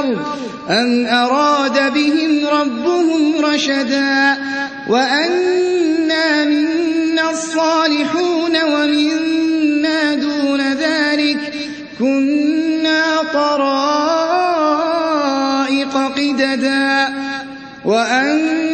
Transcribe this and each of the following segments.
الأرض أم أراد بهم ربهم رشدا وأنا منا الصالحون ومنا دون ذلك كنا طرائق قددا وأنا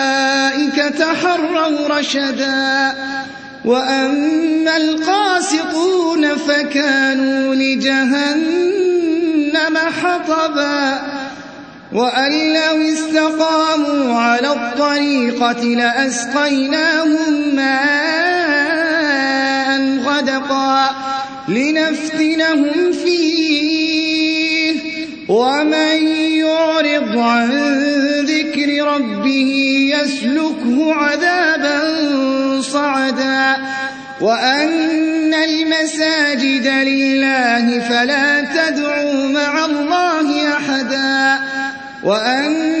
تحروا رشدا وأما القاسطون فكانوا لجهنم حطبا وأن لو استقاموا على الطريقة لأسقيناهم ماء غدقا لنفتنهم فيه. ومن يعرض عن ربه يسلكه عذابا صعدا وأن المساجد لله فلا تدعوا مع الله أحدا وأنه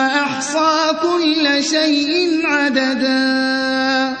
وأحصى كل شيء عددا.